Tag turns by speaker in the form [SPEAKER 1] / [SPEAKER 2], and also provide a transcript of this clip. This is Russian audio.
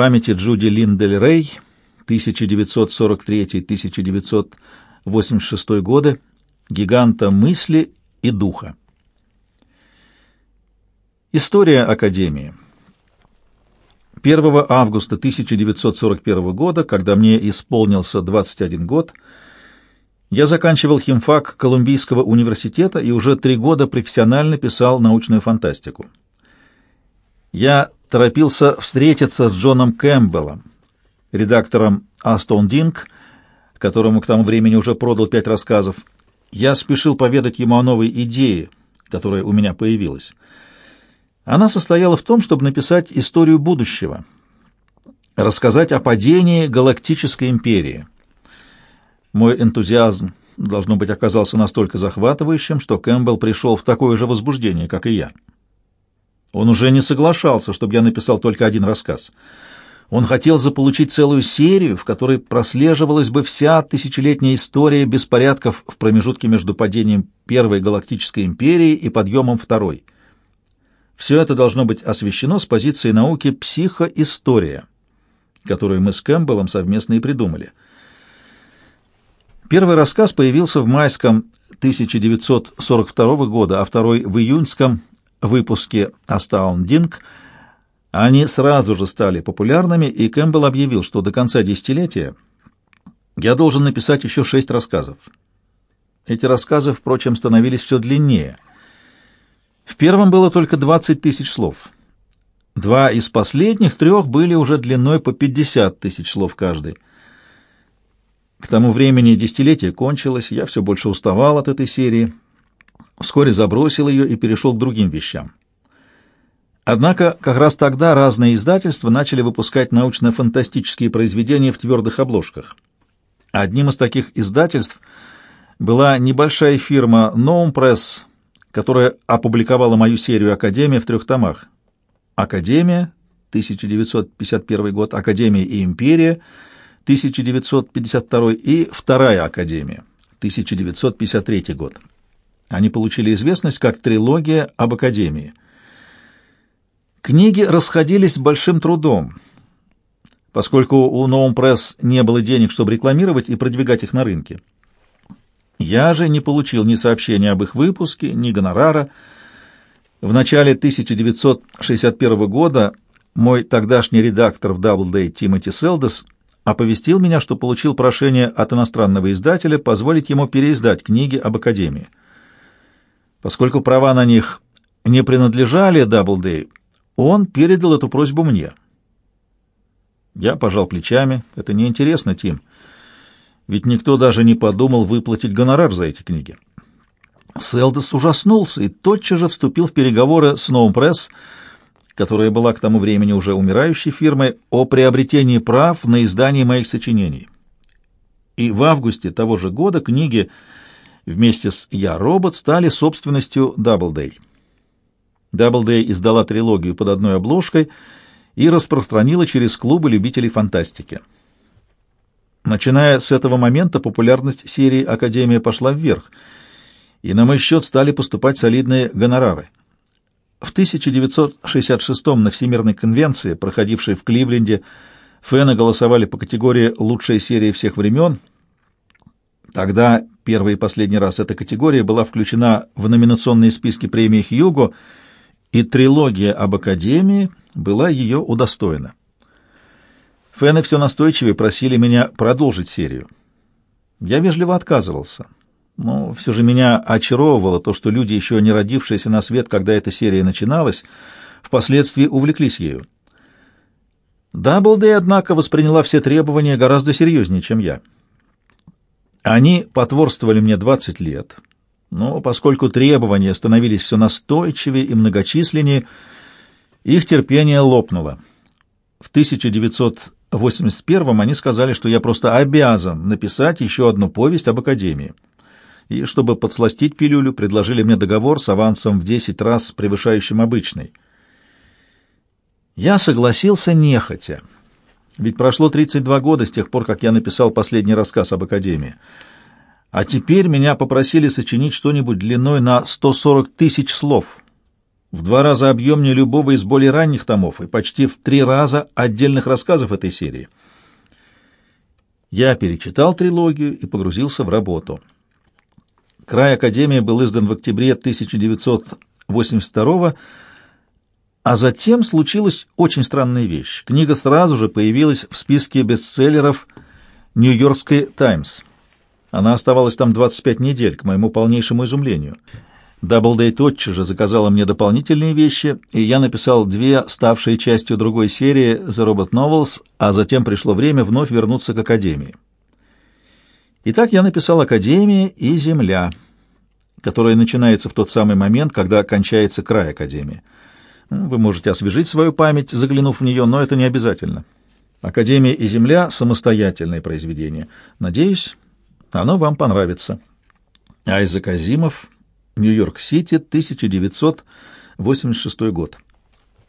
[SPEAKER 1] памяти Джуди Линдель Рей, 1943-1986 годы, гиганта мысли и духа. История Академии. 1 августа 1941 года, когда мне исполнился 21 год, я заканчивал химфак Колумбийского университета и уже три года профессионально писал научную фантастику. Я торопился встретиться с Джоном Кэмпбеллом, редактором Астон Динг, которому к тому времени уже продал пять рассказов. Я спешил поведать ему о новой идее, которая у меня появилась. Она состояла в том, чтобы написать историю будущего, рассказать о падении галактической империи. Мой энтузиазм, должно быть, оказался настолько захватывающим, что Кэмпбелл пришел в такое же возбуждение, как и я. Он уже не соглашался, чтобы я написал только один рассказ. Он хотел заполучить целую серию, в которой прослеживалась бы вся тысячелетняя история беспорядков в промежутке между падением Первой Галактической империи и подъемом Второй. Все это должно быть освещено с позиции науки психоистория, которую мы с Кэмпбеллом совместно и придумали. Первый рассказ появился в майском 1942 года, а второй в июньском выпуске «Астаундинг» они сразу же стали популярными, и Кэмпбелл объявил, что до конца десятилетия я должен написать еще шесть рассказов. Эти рассказы, впрочем, становились все длиннее. В первом было только 20 тысяч слов. Два из последних трех были уже длиной по 50 тысяч слов каждый. К тому времени десятилетие кончилось, я все больше уставал от этой серии — вскоре забросил ее и перешел к другим вещам. Однако как раз тогда разные издательства начали выпускать научно-фантастические произведения в твердых обложках. Одним из таких издательств была небольшая фирма Gnome Press, которая опубликовала мою серию «Академия» в трех томах. «Академия» 1951 год, «Академия и империя» 1952 и «Вторая Академия» 1953 год. Они получили известность как трилогия об Академии. Книги расходились с большим трудом, поскольку у Ноум Пресс не было денег, чтобы рекламировать и продвигать их на рынке. Я же не получил ни сообщения об их выпуске, ни гонорара. В начале 1961 года мой тогдашний редактор в Doubleday Тимоти Селдес оповестил меня, что получил прошение от иностранного издателя позволить ему переиздать книги об Академии. Поскольку права на них не принадлежали Doubleday, он передал эту просьбу мне. Я пожал плечами. Это неинтересно, Тим. Ведь никто даже не подумал выплатить гонорар за эти книги. Селдес ужаснулся и тотчас же вступил в переговоры с Gnome Press, которая была к тому времени уже умирающей фирмой, о приобретении прав на издание моих сочинений. И в августе того же года книги вместе с «Я, робот» стали собственностью Doubleday. Doubleday издала трилогию под одной обложкой и распространила через клубы любителей фантастики. Начиная с этого момента популярность серии «Академия» пошла вверх, и на мой счет стали поступать солидные гонорары. В 1966 на Всемирной конвенции, проходившей в Кливленде, фэны голосовали по категории «Лучшая серия всех времен», Тогда первый и последний раз эта категория была включена в номинационные списки премии Хьюго, и трилогия об Академии была ее удостоена. Фэны все настойчивее просили меня продолжить серию. Я вежливо отказывался, но все же меня очаровывало то, что люди, еще не родившиеся на свет, когда эта серия начиналась, впоследствии увлеклись ею. Даблдей, однако, восприняла все требования гораздо серьезнее, чем я. Они потворствовали мне 20 лет, но поскольку требования становились все настойчивее и многочисленнее, их терпение лопнуло. В 1981 они сказали, что я просто обязан написать еще одну повесть об Академии. И чтобы подсластить пилюлю, предложили мне договор с авансом в 10 раз превышающим обычный. Я согласился нехотя. Ведь прошло 32 года с тех пор, как я написал последний рассказ об Академии. А теперь меня попросили сочинить что-нибудь длиной на 140 тысяч слов. в два раза объемнее любого из более ранних томов и почти в три раза отдельных рассказов этой серии. Я перечитал трилогию и погрузился в работу. «Край Академии» был издан в октябре 1982 года, а затем случилась очень странная вещь. Книга сразу же появилась в списке бестселлеров «Нью-Йоркской Таймс». Она оставалась там 25 недель, к моему полнейшему изумлению. Даблдей тотчас же заказала мне дополнительные вещи, и я написал две, ставшие частью другой серии The Robot Novels, а затем пришло время вновь вернуться к Академии. Итак, я написал «Академия» и «Земля», которая начинается в тот самый момент, когда кончается край Академии. Вы можете освежить свою память, заглянув в нее, но это не обязательно. «Академия и Земля» — самостоятельное произведение. Надеюсь, оно вам понравится. Айзек Азимов, Нью-Йорк-Сити, 1986 год.